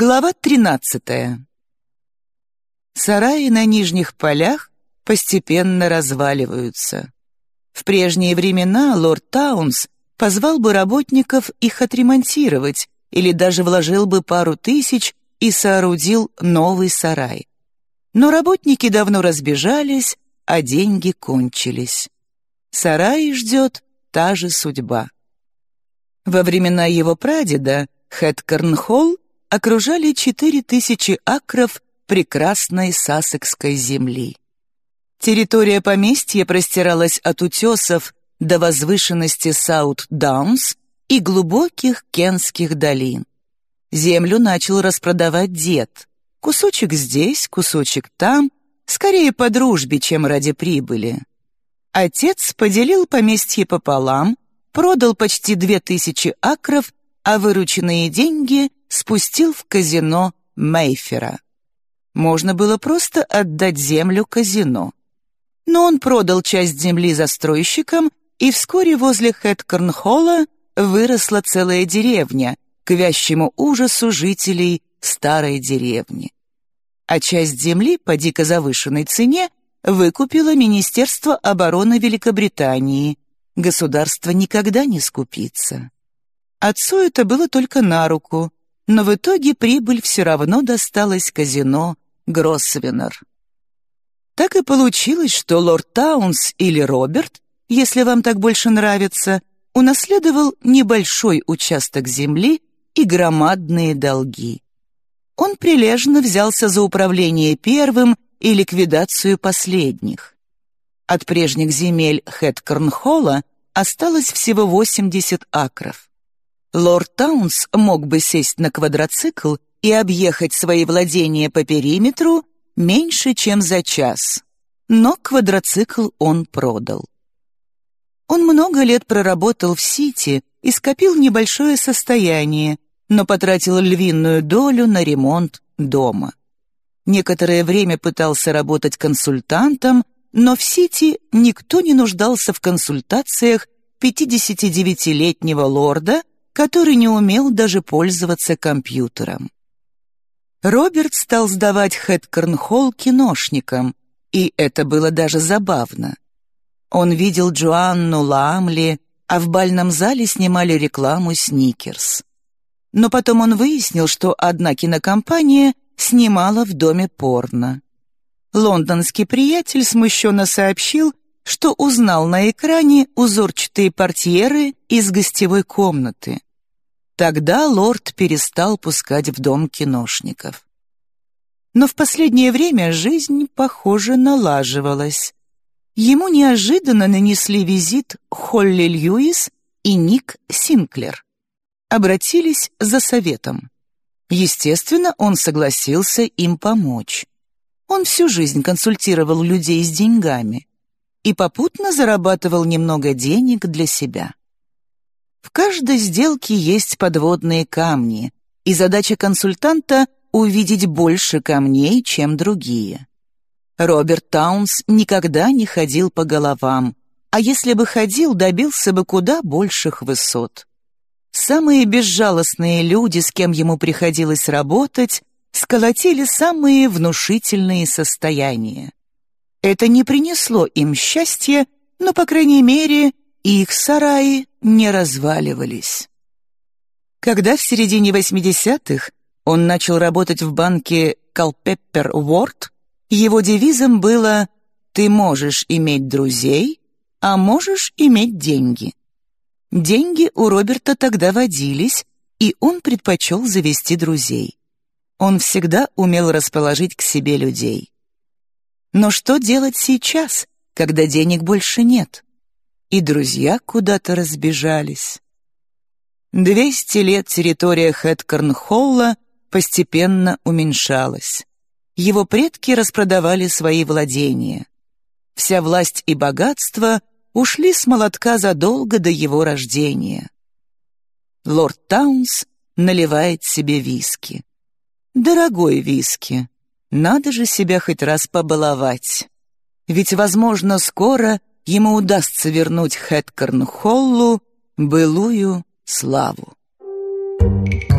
Глава 13. Сараи на нижних полях постепенно разваливаются. В прежние времена лорд Таунс позвал бы работников их отремонтировать или даже вложил бы пару тысяч и соорудил новый сарай. Но работники давно разбежались, а деньги кончились. Сарай ждет та же судьба. Во времена его прадеда Хэткорн-холл окружали четыре тысячи акров прекрасной сассекской земли. Территория поместья простиралась от утесов до возвышенности Саут-Даунс и глубоких кенских долин. Землю начал распродавать дед. Кусочек здесь, кусочек там, скорее по дружбе, чем ради прибыли. Отец поделил поместье пополам, продал почти две тысячи акров, а вырученные деньги спустил в казино Мейфера. Можно было просто отдать землю казино. Но он продал часть земли застройщикам, и вскоре возле Хэткорнхолла выросла целая деревня, к вящему ужасу жителей старой деревни. А часть земли по дико завышенной цене выкупило Министерство обороны Великобритании. Государство никогда не скупится. Отцу это было только на руку, но в итоге прибыль все равно досталась казино Гроссвеннер. Так и получилось, что лорд Таунс или Роберт, если вам так больше нравится, унаследовал небольшой участок земли и громадные долги. Он прилежно взялся за управление первым и ликвидацию последних. От прежних земель Хэткорнхолла осталось всего 80 акров. Лорд Таунс мог бы сесть на квадроцикл и объехать свои владения по периметру меньше, чем за час. Но квадроцикл он продал. Он много лет проработал в Сити и скопил небольшое состояние, но потратил львиную долю на ремонт дома. Некоторое время пытался работать консультантом, но в Сити никто не нуждался в консультациях 59-летнего лорда, который не умел даже пользоваться компьютером. Роберт стал сдавать Хэткорн-Холл киношникам, и это было даже забавно. Он видел Джоанну Ламли, а в бальном зале снимали рекламу «Сникерс». Но потом он выяснил, что одна кинокомпания снимала в доме порно. Лондонский приятель смущенно сообщил, что узнал на экране узорчатые портьеры из гостевой комнаты. Тогда лорд перестал пускать в дом киношников. Но в последнее время жизнь, похоже, налаживалась. Ему неожиданно нанесли визит Холли Льюис и Ник Синклер. Обратились за советом. Естественно, он согласился им помочь. Он всю жизнь консультировал людей с деньгами и попутно зарабатывал немного денег для себя. В каждой сделке есть подводные камни, и задача консультанта — увидеть больше камней, чем другие. Роберт Таунс никогда не ходил по головам, а если бы ходил, добился бы куда больших высот. Самые безжалостные люди, с кем ему приходилось работать, сколотили самые внушительные состояния. Это не принесло им счастья, но, по крайней мере, их сараи не разваливались. Когда в середине 80-х он начал работать в банке Culpeper Ward, его девизом было «Ты можешь иметь друзей, а можешь иметь деньги». Деньги у Роберта тогда водились, и он предпочел завести друзей. Он всегда умел расположить к себе людей. Но что делать сейчас, когда денег больше нет? И друзья куда-то разбежались. Двести лет территория Хэткорнхолла постепенно уменьшалась. Его предки распродавали свои владения. Вся власть и богатство ушли с молотка задолго до его рождения. Лорд Таунс наливает себе виски. Дорогой виски. Надо же себя хоть раз побаловать. Ведь, возможно, скоро ему удастся вернуть Хэткорн Холлу былую славу. Thank you.